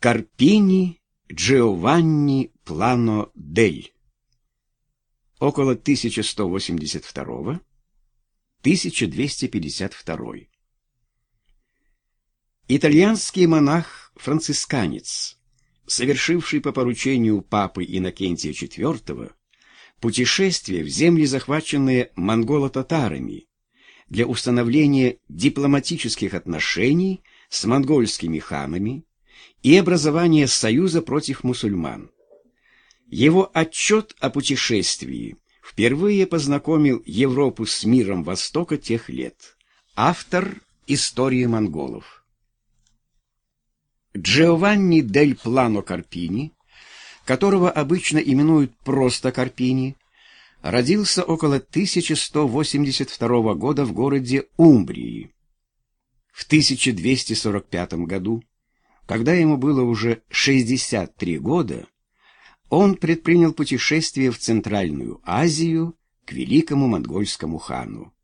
Карпини Джованни Плано Дель. Около 1182-1252. Итальянский монах-францисканец, совершивший по поручению папы Иннокентия IV путешествие в земли, захваченные монголо-татарами, для установления дипломатических отношений с монгольскими ханами и образования союза против мусульман. Его отчет о путешествии впервые познакомил Европу с миром Востока тех лет. Автор истории монголов. Джованни дель Плано Карпини, которого обычно именуют просто Карпини, родился около 1182 года в городе Умбрии. В 1245 году, когда ему было уже 63 года, он предпринял путешествие в Центральную Азию к великому монгольскому хану.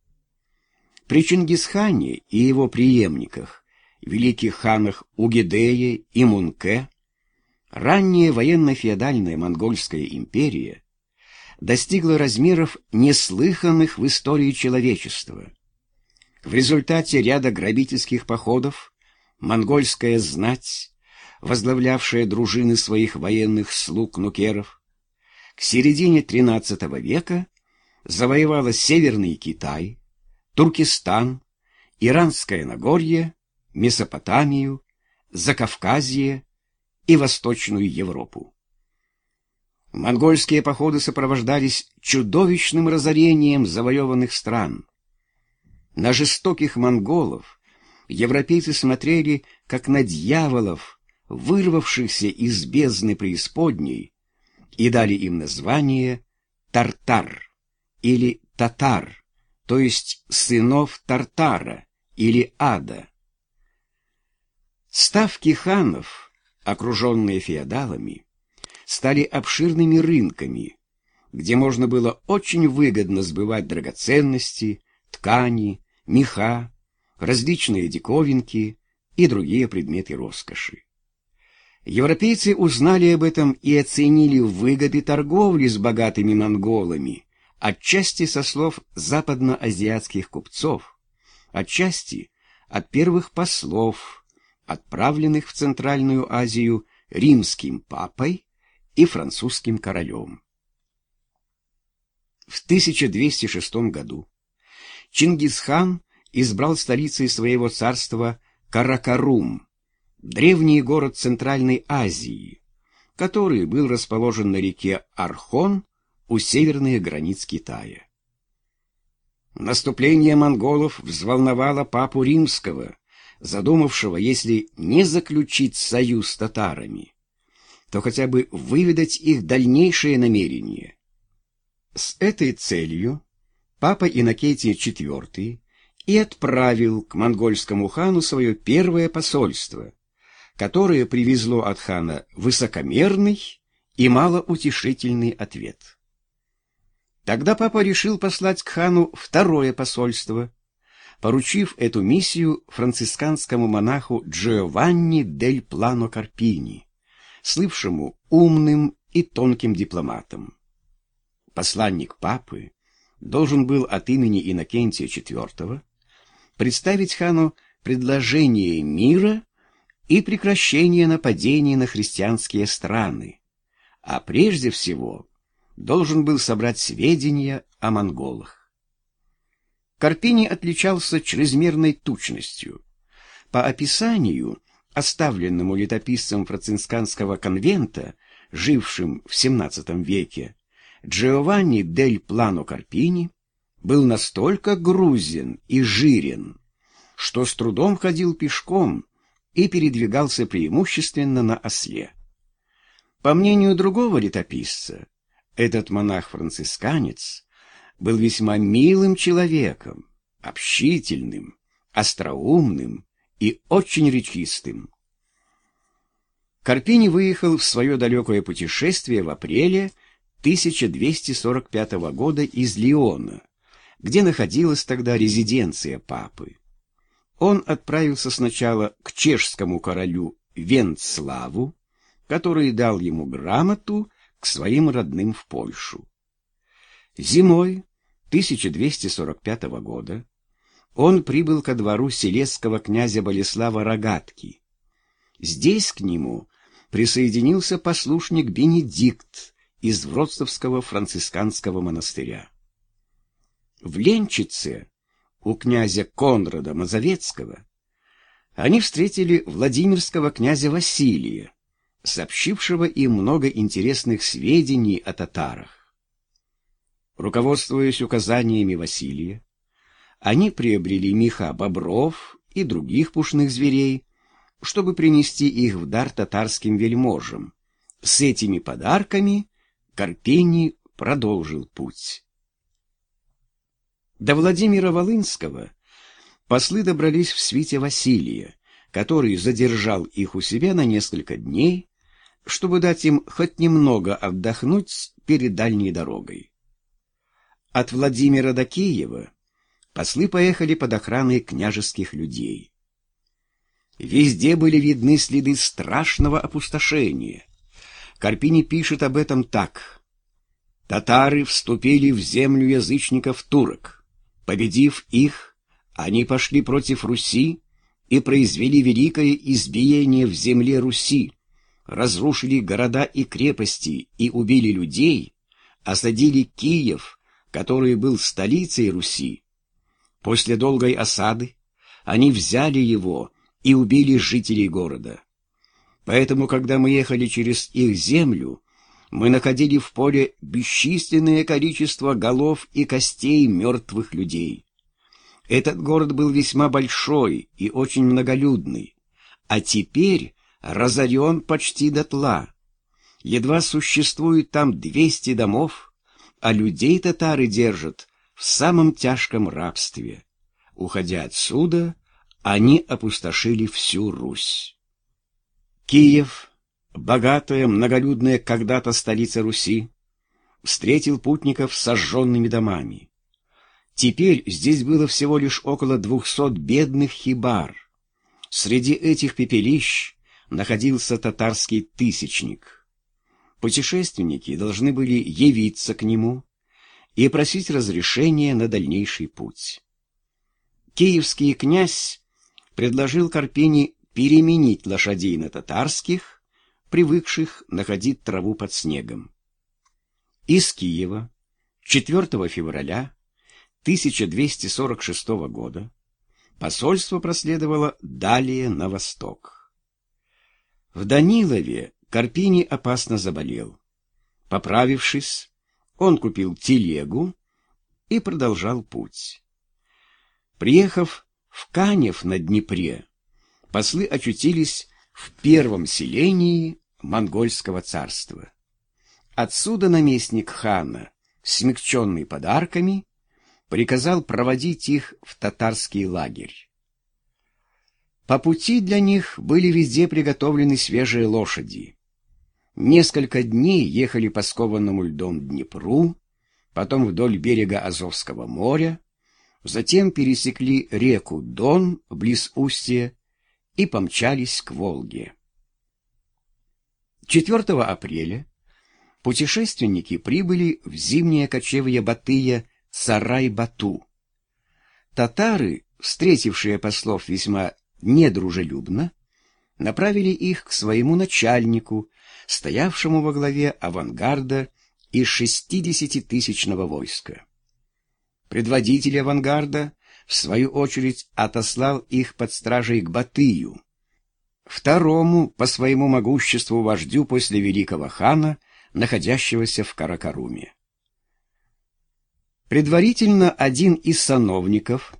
При Чингисхане и его преемниках, великих ханах Угидее и Мунке, ранняя военно-феодальная монгольская империя достигла размеров, неслыханных в истории человечества. В результате ряда грабительских походов монгольская знать, возглавлявшая дружины своих военных слуг нукеров, к середине XIII века завоевала Северный Китай, Туркестан, Иранское Нагорье, Месопотамию, Закавказье и Восточную Европу. Монгольские походы сопровождались чудовищным разорением завоеванных стран. На жестоких монголов европейцы смотрели, как на дьяволов, вырвавшихся из бездны преисподней, и дали им название Тартар или Татар, то есть сынов Тартара или Ада. Ставки ханов, окруженные феодалами, стали обширными рынками, где можно было очень выгодно сбывать драгоценности, ткани, меха, различные диковинки и другие предметы роскоши. Европейцы узнали об этом и оценили выгоды торговли с богатыми монголами, отчасти со слов западноазиатских купцов, отчасти от первых послов, отправленных в Центральную Азию римским папой и французским королем. В 1206 году Чингисхан избрал столицей своего царства Каракарум, древний город Центральной Азии, который был расположен на реке Архон у северных границ Китая. Наступление монголов взволновало папу римского, задумавшего, если не заключить союз с татарами, то хотя бы выведать их дальнейшие намерения. С этой целью папа Иннокентий IV и отправил к монгольскому хану свое первое посольство, которое привезло от хана высокомерный и малоутешительный ответ. Тогда папа решил послать к хану второе посольство, поручив эту миссию францисканскому монаху Джованни дель Плано Карпини слывшему умным и тонким дипломатом. Посланник папы должен был от имени Иннокентия IV представить хану предложение мира и прекращение нападений на христианские страны, а прежде всего должен был собрать сведения о монголах. Карпини отличался чрезмерной тучностью. По описанию оставленному летописцем францисканского конвента, жившим в XVII веке, Джованни дель Плано Карпини был настолько грузен и жирен, что с трудом ходил пешком и передвигался преимущественно на осле. По мнению другого летописца, этот монах-францисканец был весьма милым человеком, общительным, остроумным и очень речистым. Карпини выехал в свое далекое путешествие в апреле 1245 года из Лиона, где находилась тогда резиденция папы. Он отправился сначала к чешскому королю Венцлаву, который дал ему грамоту к своим родным в Польшу. Зимой 1245 года он прибыл ко двору селесского князя Болеслава Рогатки. Здесь к нему присоединился послушник Бенедикт из Вроцлавского францисканского монастыря. В Ленчице у князя Конрада Мазовецкого они встретили Владимирского князя Василия, сообщившего им много интересных сведений о татарах. Руководствуясь указаниями Василия, они приобрели меха бобров и других пушных зверей, чтобы принести их в дар татарским вельможам. С этими подарками Карпений продолжил путь. До Владимира Волынского послы добрались в свите Василия, который задержал их у себя на несколько дней, чтобы дать им хоть немного отдохнуть перед дальней дорогой. От Владимира до Киева послы поехали под охраной княжеских людей. Везде были видны следы страшного опустошения. Карпини пишет об этом так. «Татары вступили в землю язычников турок. Победив их, они пошли против Руси и произвели великое избиение в земле Руси, разрушили города и крепости и убили людей, осадили Киев, который был столицей Руси. После долгой осады они взяли его и убили жителей города. Поэтому, когда мы ехали через их землю, мы находили в поле бесчисленное количество голов и костей мертвых людей. Этот город был весьма большой и очень многолюдный, а теперь разорен почти дотла. Едва существует там двести домов, а людей татары держат в самом тяжком рабстве. Уходя отсюда, они опустошили всю Русь. Киев, богатая, многолюдная когда-то столица Руси, встретил путников с сожженными домами. Теперь здесь было всего лишь около двухсот бедных хибар. Среди этих пепелищ находился татарский тысячник. Путешественники должны были явиться к нему и просить разрешения на дальнейший путь. Киевский князь предложил Карпини переменить лошадей на татарских, привыкших находить траву под снегом. Из Киева 4 февраля 1246 года посольство проследовало далее на восток. В Данилове Карпини опасно заболел. Поправившись, он купил телегу и продолжал путь. Приехав в Канев на Днепре послы очутились в первом селении монгольского царства. Отсюда наместник хана, смягченный подарками, приказал проводить их в татарский лагерь. По пути для них были везде приготовлены свежие лошади. Несколько дней ехали по скованному льдом Днепру, потом вдоль берега Азовского моря, Затем пересекли реку Дон близ устья и помчались к Волге. 4 апреля путешественники прибыли в зимнее кочевье Батыя Сарай-Бату. Татары, встретившие послов весьма недружелюбно, направили их к своему начальнику, стоявшему во главе авангарда из шестидесятитысячного войска. Предводитель авангарда, в свою очередь, отослал их под стражей к Батыю, второму по своему могуществу вождю после великого хана, находящегося в Каракаруме. Предварительно один из сановников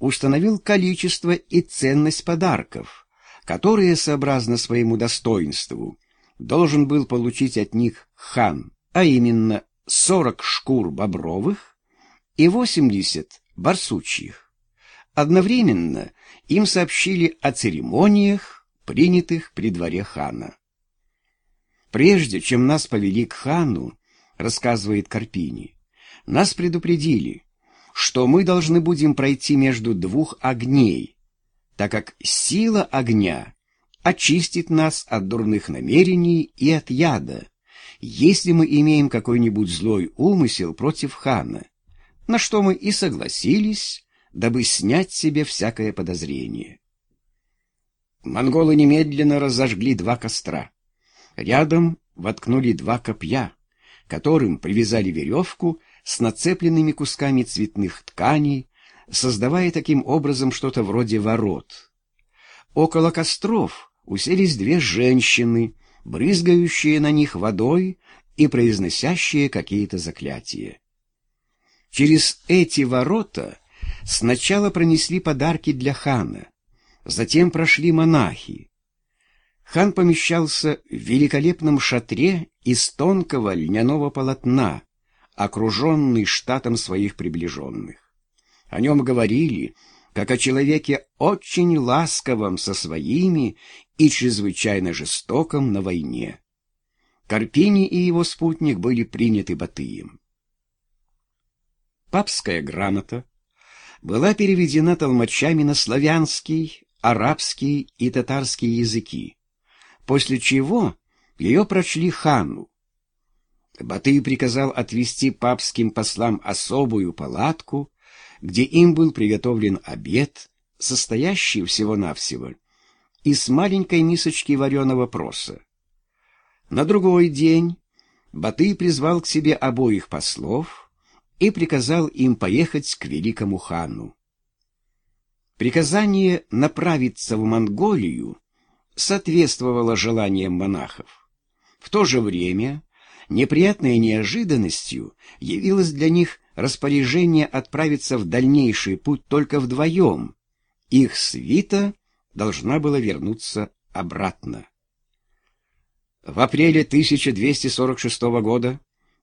установил количество и ценность подарков, которые, сообразно своему достоинству, должен был получить от них хан, а именно 40 шкур бобровых, и 80 барсучьих. Одновременно им сообщили о церемониях, принятых при дворе хана. Прежде чем нас повели к хану, рассказывает Карпини, нас предупредили, что мы должны будем пройти между двух огней, так как сила огня очистит нас от дурных намерений и от яда, если мы имеем какой-нибудь злой умысел против хана, на что мы и согласились, дабы снять себе всякое подозрение. Монголы немедленно разожгли два костра. Рядом воткнули два копья, которым привязали веревку с нацепленными кусками цветных тканей, создавая таким образом что-то вроде ворот. Около костров уселись две женщины, брызгающие на них водой и произносящие какие-то заклятия. Через эти ворота сначала пронесли подарки для хана, затем прошли монахи. Хан помещался в великолепном шатре из тонкого льняного полотна, окруженный штатом своих приближенных. О нем говорили, как о человеке очень ласковом со своими и чрезвычайно жестоком на войне. Карпини и его спутник были приняты Батыем. Папская грамота была переведена толмачами на славянский, арабский и татарский языки, после чего ее прочли хану. Батый приказал отвести папским послам особую палатку, где им был приготовлен обед, состоящий всего-навсего из маленькой мисочки вареного проса. На другой день Батый призвал к себе обоих послов и приказал им поехать к великому хану. Приказание направиться в Монголию соответствовало желаниям монахов. В то же время неприятной неожиданностью явилось для них распоряжение отправиться в дальнейший путь только вдвоем. Их свита должна была вернуться обратно. В апреле 1246 года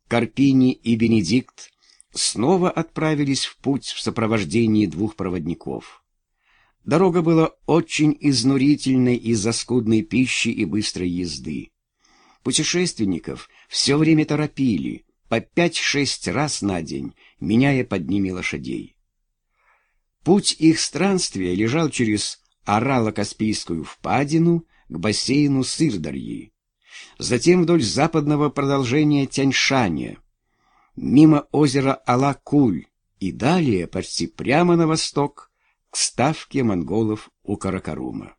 Карпини и Бенедикт снова отправились в путь в сопровождении двух проводников. Дорога была очень изнурительной из-за скудной пищи и быстрой езды. Путешественников все время торопили, по пять-шесть раз на день, меняя под ними лошадей. Путь их странствия лежал через Орало-Каспийскую впадину к бассейну Сырдарьи, затем вдоль западного продолжения Тяньшаня, мимо озера Алакуль и далее почти прямо на восток к ставке монголов у Каракарума.